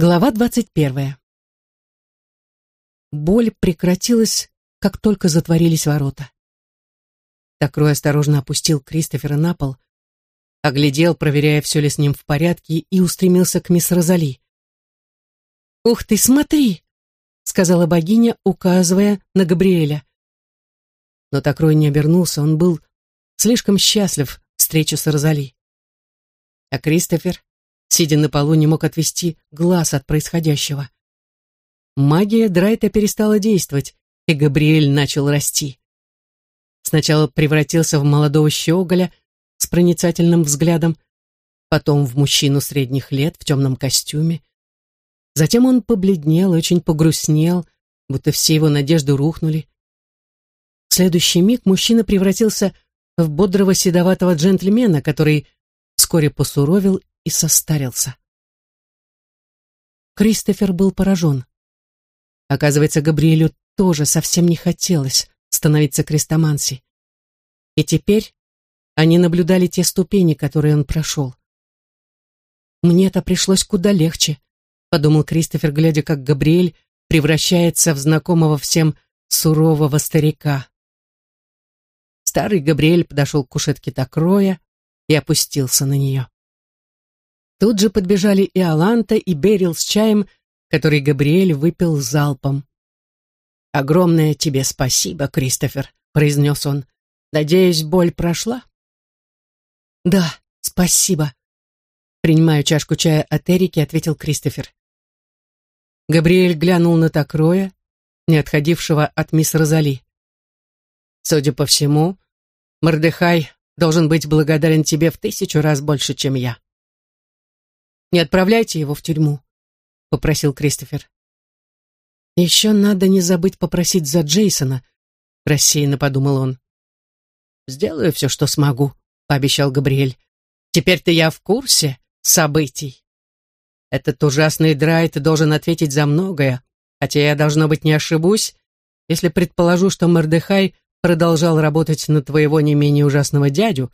Глава двадцать первая. Боль прекратилась, как только затворились ворота. Такрой осторожно опустил Кристофера на пол, оглядел, проверяя, все ли с ним в порядке, и устремился к мисс Розали. «Ух ты, смотри!» — сказала богиня, указывая на Габриэля. Но Такрой не обернулся, он был слишком счастлив встречу с Розали. А Кристофер сидя на полу, не мог отвести глаз от происходящего. Магия Драйта перестала действовать, и Габриэль начал расти. Сначала превратился в молодого щеголя с проницательным взглядом, потом в мужчину средних лет в темном костюме. Затем он побледнел, очень погрустнел, будто все его надежды рухнули. В следующий миг мужчина превратился в бодрого седоватого джентльмена, который вскоре посуровил и состарился. Кристофер был поражен. Оказывается, Габриэлю тоже совсем не хотелось становиться крестоманси. И теперь они наблюдали те ступени, которые он прошел. «Мне это пришлось куда легче», — подумал Кристофер, глядя, как Габриэль превращается в знакомого всем сурового старика. Старый Габриэль подошел к кушетке Такроя и опустился на нее. Тут же подбежали и Аланта, и Берил с чаем, который Габриэль выпил залпом. «Огромное тебе спасибо, Кристофер», — произнес он. «Надеюсь, боль прошла?» «Да, спасибо», — принимая чашку чая от Эрики, ответил Кристофер. Габриэль глянул на Такроя, не отходившего от мисс Розали. «Судя по всему, Мордехай должен быть благодарен тебе в тысячу раз больше, чем я». Не отправляйте его в тюрьму», — попросил Кристофер. «Еще надо не забыть попросить за Джейсона», — рассеянно подумал он. «Сделаю все, что смогу», — пообещал Габриэль. «Теперь-то я в курсе событий. Этот ужасный Драйт должен ответить за многое, хотя я, должно быть, не ошибусь, если предположу, что Мордехай продолжал работать на твоего не менее ужасного дядю,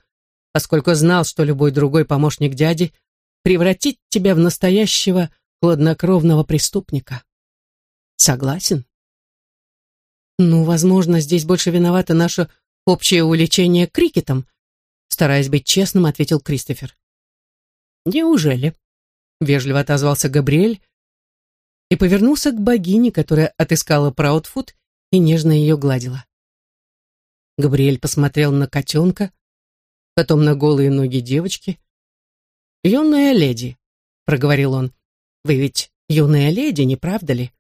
поскольку знал, что любой другой помощник дяди превратить тебя в настоящего хладнокровного преступника. Согласен? Ну, возможно, здесь больше виновато наше общее увлечение крикетом, стараясь быть честным, ответил Кристофер. Неужели? Вежливо отозвался Габриэль и повернулся к богине, которая отыскала Праудфуд и нежно ее гладила. Габриэль посмотрел на котенка, потом на голые ноги девочки, «Юная леди», — проговорил он, — «вы ведь юная леди, не правда ли?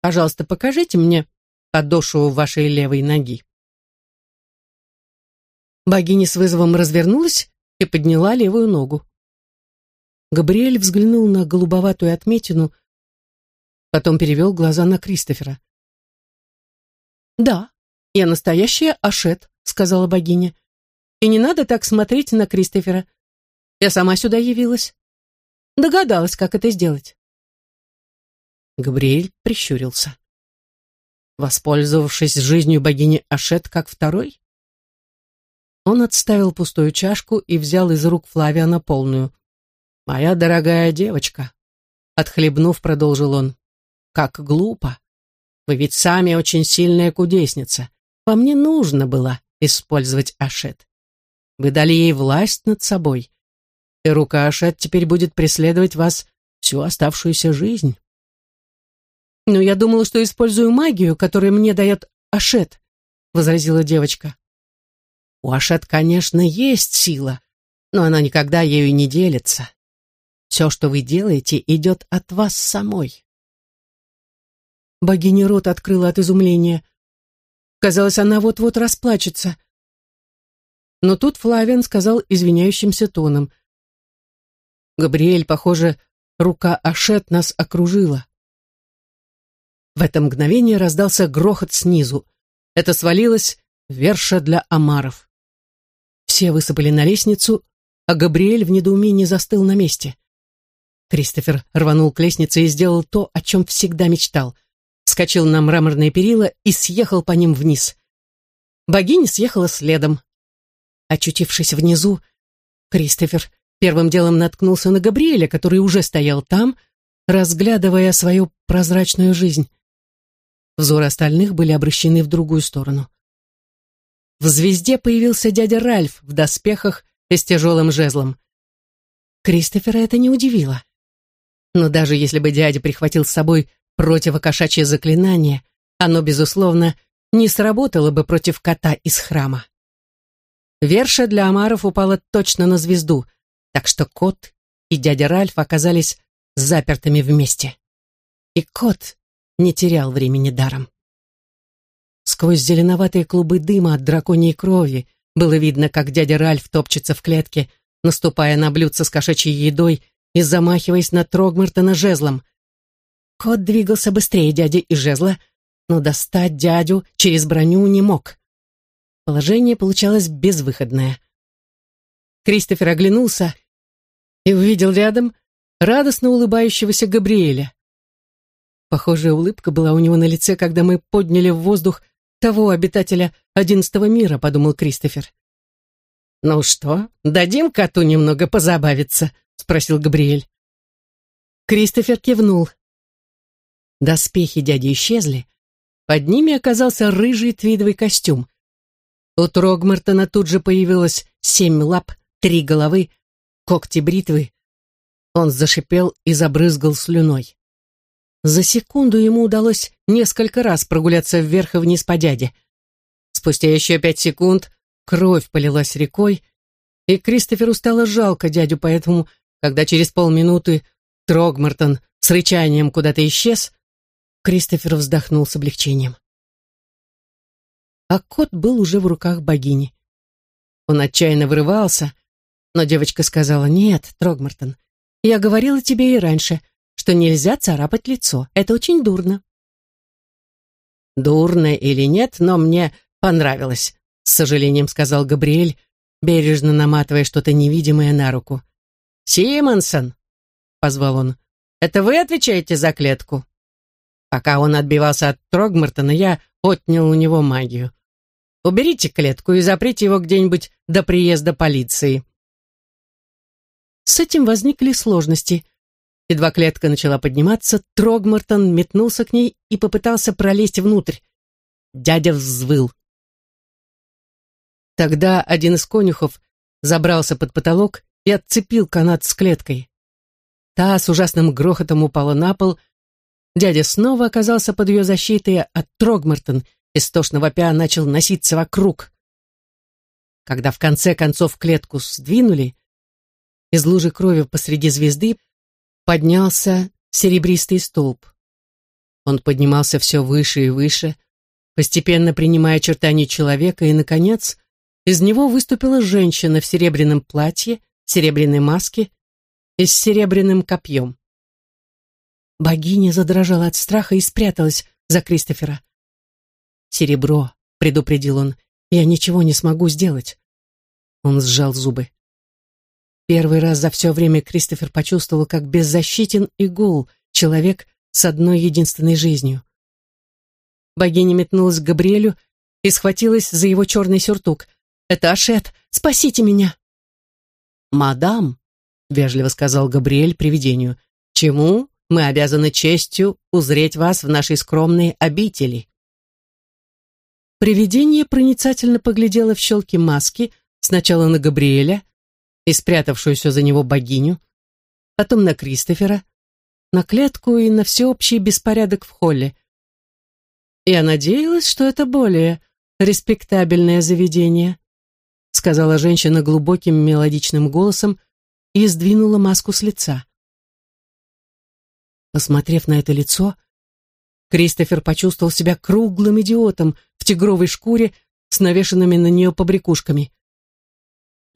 Пожалуйста, покажите мне подошву вашей левой ноги». Богиня с вызовом развернулась и подняла левую ногу. Габриэль взглянул на голубоватую отметину, потом перевел глаза на Кристофера. «Да, я настоящая Ашет», — сказала богиня. «И не надо так смотреть на Кристофера. Я сама сюда явилась. Догадалась, как это сделать. Габриэль прищурился. Воспользовавшись жизнью богини Ашет как второй? Он отставил пустую чашку и взял из рук Флавиана полную. «Моя дорогая девочка», — отхлебнув, продолжил он, — «как глупо. Вы ведь сами очень сильная кудесница. Вам не нужно было использовать Ашет. Вы дали ей власть над собой, и рука Ашет теперь будет преследовать вас всю оставшуюся жизнь. «Но я думала, что использую магию, которую мне дает Ашет», — возразила девочка. «У Ашет, конечно, есть сила, но она никогда ею не делится. Все, что вы делаете, идет от вас самой». Богиня рот открыла от изумления. Казалось, она вот-вот расплачется. Но тут Флавиан сказал извиняющимся тоном. Габриэль, похоже, рука Ашет нас окружила. В это мгновение раздался грохот снизу. Это свалилось верша для омаров. Все высыпали на лестницу, а Габриэль в недоумении застыл на месте. Кристофер рванул к лестнице и сделал то, о чем всегда мечтал. Вскочил на мраморные перила и съехал по ним вниз. Богиня съехала следом. Очутившись внизу, Кристофер Первым делом наткнулся на Габриэля, который уже стоял там, разглядывая свою прозрачную жизнь. Взоры остальных были обращены в другую сторону. В звезде появился дядя Ральф в доспехах и с тяжелым жезлом. Кристофера это не удивило. Но даже если бы дядя прихватил с собой противокошачье заклинание, оно, безусловно, не сработало бы против кота из храма. Верша для омаров упала точно на звезду, так что кот и дядя Ральф оказались запертыми вместе. И кот не терял времени даром. Сквозь зеленоватые клубы дыма от драконьей крови было видно, как дядя Ральф топчется в клетке, наступая на блюдце с кошачьей едой и замахиваясь на Трогмартона жезлом. Кот двигался быстрее дяди и жезла, но достать дядю через броню не мог. Положение получалось безвыходное. Кристофер оглянулся и увидел рядом радостно улыбающегося Габриэля. Похожая улыбка была у него на лице, когда мы подняли в воздух того обитателя одиннадцатого мира, подумал Кристофер. «Ну что, дадим коту немного позабавиться?» — спросил Габриэль. Кристофер кивнул. Доспехи дяди исчезли. Под ними оказался рыжий твидовый костюм. У Трогмартона тут же появилось семь лап, три головы, когти бритвы. Он зашипел и забрызгал слюной. За секунду ему удалось несколько раз прогуляться вверх и вниз по дяде. Спустя еще пять секунд кровь полилась рекой, и Кристоферу стало жалко дядю, поэтому, когда через полминуты Трогмартон с рычанием куда-то исчез, Кристофер вздохнул с облегчением. А кот был уже в руках богини. Он отчаянно вырывался, но девочка сказала, «Нет, Трогмартон, я говорила тебе и раньше, что нельзя царапать лицо. Это очень дурно». «Дурно или нет, но мне понравилось», — с сожалением сказал Габриэль, бережно наматывая что-то невидимое на руку. «Симонсон!» — позвал он. «Это вы отвечаете за клетку?» Пока он отбивался от Трогмартона, я отнял у него магию. Уберите клетку и заприте его где-нибудь до приезда полиции. С этим возникли сложности. Едва клетка начала подниматься, Трогмартон метнулся к ней и попытался пролезть внутрь. Дядя взвыл. Тогда один из конюхов забрался под потолок и отцепил канат с клеткой. Та с ужасным грохотом упала на пол. Дядя снова оказался под ее защитой, а Трогмартон, истошно вопя, начал носиться вокруг. Когда в конце концов клетку сдвинули, из лужи крови посреди звезды поднялся серебристый столб. Он поднимался все выше и выше, постепенно принимая очертания человека, и, наконец, из него выступила женщина в серебряном платье, серебряной маске и с серебряным копьем. Богиня задрожала от страха и спряталась за Кристофера. «Серебро», — предупредил он, — «я ничего не смогу сделать». Он сжал зубы. Первый раз за все время Кристофер почувствовал, как беззащитен и гул человек с одной единственной жизнью. Богиня метнулась к Габриэлю и схватилась за его черный сюртук. «Это Ашет! Спасите меня!» «Мадам», — вежливо сказал Габриэль привидению, «чему мы обязаны честью узреть вас в нашей скромной обители?» Привидение проницательно поглядело в щелки маски, сначала на Габриэля, и спрятавшуюся за него богиню, потом на Кристофера, на клетку и на всеобщий беспорядок в холле. «Я надеялась, что это более респектабельное заведение», сказала женщина глубоким мелодичным голосом и сдвинула маску с лица. Посмотрев на это лицо, Кристофер почувствовал себя круглым идиотом в тигровой шкуре с навешанными на нее побрякушками.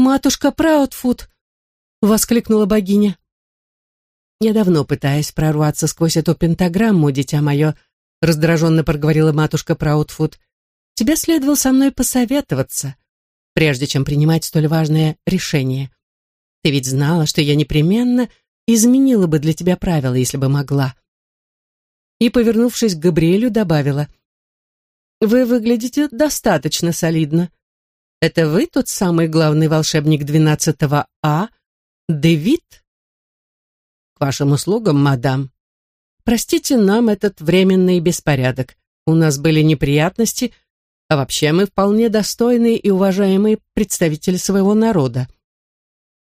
«Матушка Праутфуд!» — воскликнула богиня. «Я давно пытаюсь прорваться сквозь эту пентаграмму, дитя мое», — раздраженно проговорила матушка Праутфуд. «Тебе следовало со мной посоветоваться, прежде чем принимать столь важное решение. Ты ведь знала, что я непременно изменила бы для тебя правила, если бы могла». И, повернувшись к Габриэлю, добавила, «Вы выглядите достаточно солидно. Это вы тот самый главный волшебник двенадцатого А, Дэвид? К вашим услугам, мадам, простите нам этот временный беспорядок. У нас были неприятности, а вообще мы вполне достойные и уважаемые представители своего народа».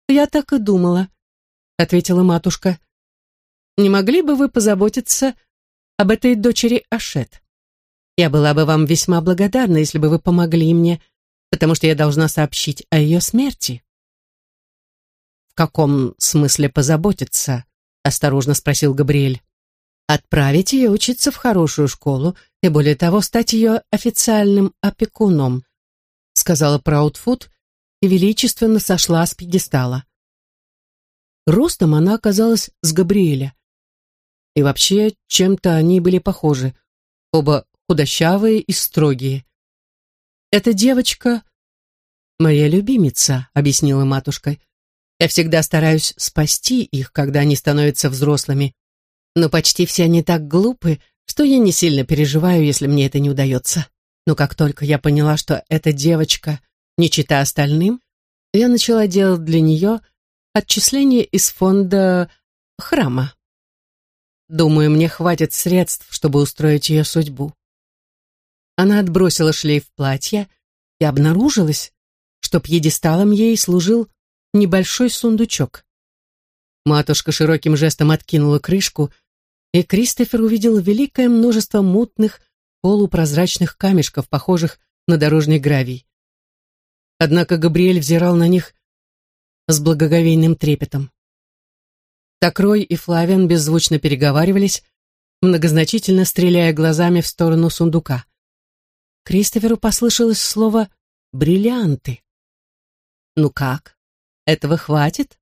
«Я так и думала», — ответила матушка. «Не могли бы вы позаботиться об этой дочери Ашет? Я была бы вам весьма благодарна, если бы вы помогли мне, потому что я должна сообщить о ее смерти». «В каком смысле позаботиться?» — осторожно спросил Габриэль. «Отправить ее учиться в хорошую школу и, более того, стать ее официальным опекуном», — сказала Праудфуд и величественно сошла с пьедестала. Ростом она оказалась с Габриэля. И вообще, чем-то они были похожи. Оба худощавые и строгие. «Эта девочка — моя любимица», — объяснила матушка. Я всегда стараюсь спасти их, когда они становятся взрослыми. Но почти все они так глупы, что я не сильно переживаю, если мне это не удается. Но как только я поняла, что эта девочка не чита остальным, я начала делать для нее отчисление из фонда храма. Думаю, мне хватит средств, чтобы устроить ее судьбу. Она отбросила шлейф платья и обнаружилась, что пьедесталом ей служил небольшой сундучок. Матушка широким жестом откинула крышку, и Кристофер увидел великое множество мутных, полупрозрачных камешков, похожих на дорожный гравий. Однако Габриэль взирал на них с благоговейным трепетом. Такрой и Флавиан беззвучно переговаривались, многозначительно стреляя глазами в сторону сундука. Кристоферу послышалось слово «бриллианты». «Ну как?» Этого хватит?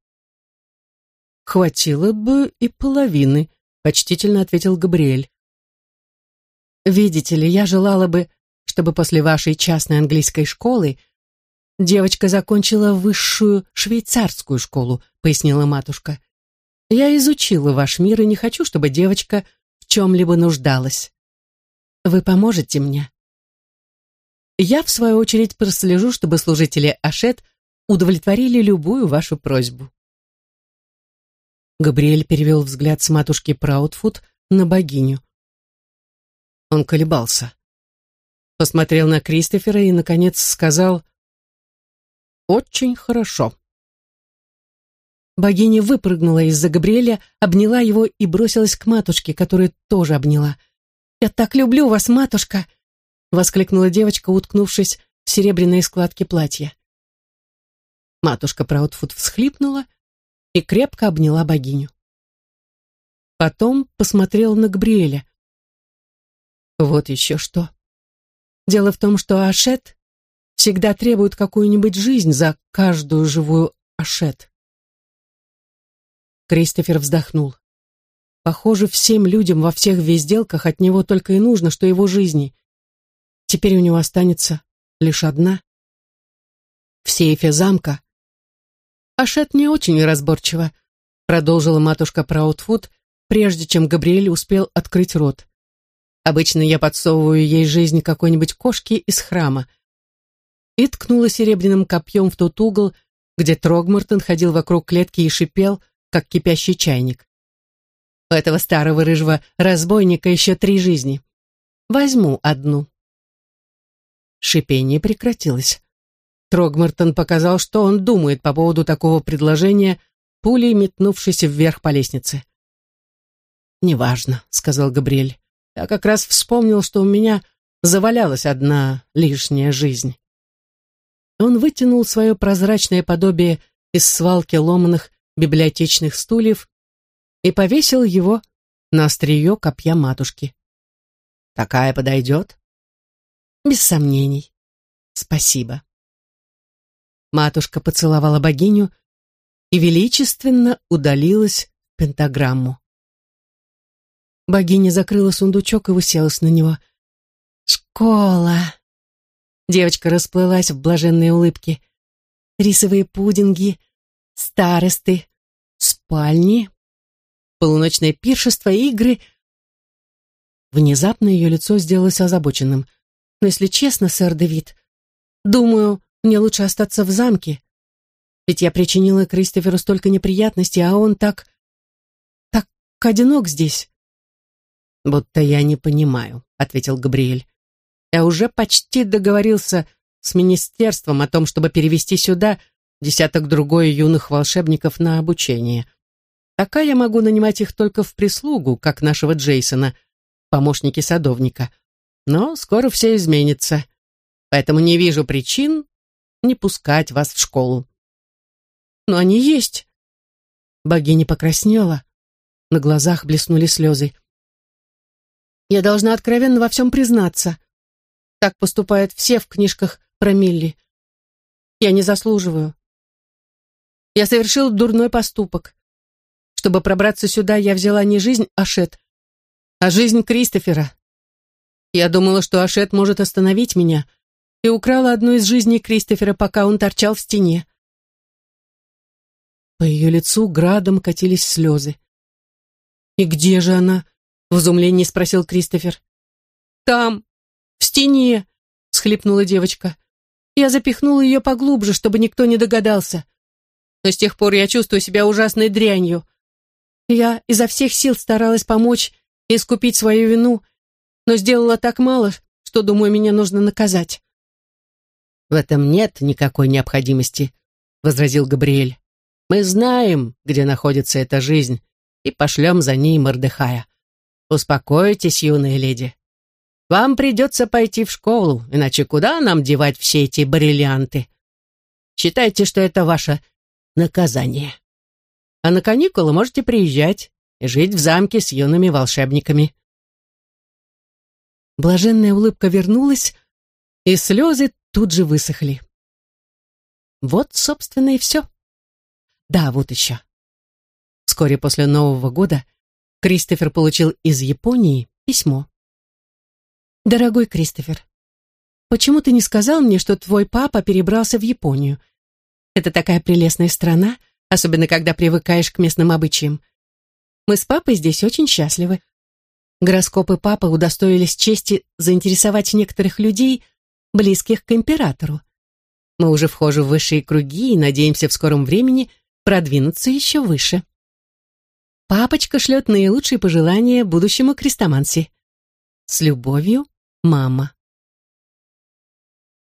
Хватило бы и половины, почтительно ответил Габриэль. Видите ли, я желала бы, чтобы после вашей частной английской школы девочка закончила высшую швейцарскую школу, пояснила матушка. Я изучила ваш мир и не хочу, чтобы девочка в чем-либо нуждалась. Вы поможете мне? Я, в свою очередь, прослежу, чтобы служители Ашет удовлетворили любую вашу просьбу. Габриэль перевел взгляд с матушки Праудфуд на богиню. Он колебался. Посмотрел на Кристофера и, наконец, сказал «Очень хорошо». Богиня выпрыгнула из-за Габриэля, обняла его и бросилась к матушке, которая тоже обняла. «Я так люблю вас, матушка!» — воскликнула девочка, уткнувшись в серебряные складки платья. Матушка Праутфуд всхлипнула и крепко обняла богиню. Потом посмотрела на Габриэля. Вот еще что. Дело в том, что Ашет всегда требует какую-нибудь жизнь за каждую живую Ашет. Кристофер вздохнул. Похоже, всем людям во всех везделках от него только и нужно, что его жизни. Теперь у него останется лишь одна. В сейфе замка Ашет не очень разборчиво, продолжила матушка Праутфуд, прежде чем Габриэль успел открыть рот. Обычно я подсовываю ей жизнь какой-нибудь кошки из храма. И ткнула серебряным копьем в тот угол, где Трогмартон ходил вокруг клетки и шипел, как кипящий чайник. У этого старого рыжего разбойника еще три жизни. Возьму одну. Шипение прекратилось. Трогмартон показал, что он думает по поводу такого предложения, пулей метнувшись вверх по лестнице. «Неважно», — сказал Габриэль. «Я как раз вспомнил, что у меня завалялась одна лишняя жизнь». Он вытянул свое прозрачное подобие из свалки ломаных библиотечных стульев и повесил его на острие копья матушки. «Такая подойдет?» «Без сомнений. Спасибо». Матушка поцеловала богиню и величественно удалилась в пентаграмму. Богиня закрыла сундучок и уселась на него. «Школа!» Девочка расплылась в блаженной улыбке. «Рисовые пудинги, старосты, спальни, полуночное пиршество, игры...» Внезапно ее лицо сделалось озабоченным. «Но если честно, сэр Дэвид, думаю, мне лучше остаться в замке. Ведь я причинила Кристоферу столько неприятностей, а он так... так одинок здесь. «Будто я не понимаю», — ответил Габриэль. «Я уже почти договорился с министерством о том, чтобы перевести сюда десяток другой юных волшебников на обучение. Пока я могу нанимать их только в прислугу, как нашего Джейсона, помощники садовника. Но скоро все изменится, поэтому не вижу причин не пускать вас в школу. Но они есть. Богиня покраснела, на глазах блеснули слезы. Я должна откровенно во всем признаться. Так поступают все в книжках про Милли. Я не заслуживаю. Я совершил дурной поступок. Чтобы пробраться сюда, я взяла не жизнь Ашет, а жизнь Кристофера. Я думала, что Ашет может остановить меня, и украла одну из жизней Кристофера, пока он торчал в стене. По ее лицу градом катились слезы. «И где же она?» — в изумлении спросил Кристофер. «Там, в стене», — схлипнула девочка. «Я запихнула ее поглубже, чтобы никто не догадался. Но с тех пор я чувствую себя ужасной дрянью. Я изо всех сил старалась помочь и искупить свою вину, но сделала так мало, что, думаю, меня нужно наказать». «В этом нет никакой необходимости», — возразил Габриэль. «Мы знаем, где находится эта жизнь, и пошлем за ней Мордыхая. Успокойтесь, юная леди. Вам придется пойти в школу, иначе куда нам девать все эти бриллианты? Считайте, что это ваше наказание. А на каникулы можете приезжать и жить в замке с юными волшебниками». Блаженная улыбка вернулась, и слезы тут же высохли. Вот, собственно, и все. Да, вот еще. Вскоре после Нового года Кристофер получил из Японии письмо. «Дорогой Кристофер, почему ты не сказал мне, что твой папа перебрался в Японию? Это такая прелестная страна, особенно когда привыкаешь к местным обычаям. Мы с папой здесь очень счастливы. Гороскопы папы удостоились чести заинтересовать некоторых людей, близких к императору. Мы уже вхожи в высшие круги и надеемся в скором времени продвинуться еще выше. Папочка шлет наилучшие пожелания будущему крестоманси. С любовью, мама.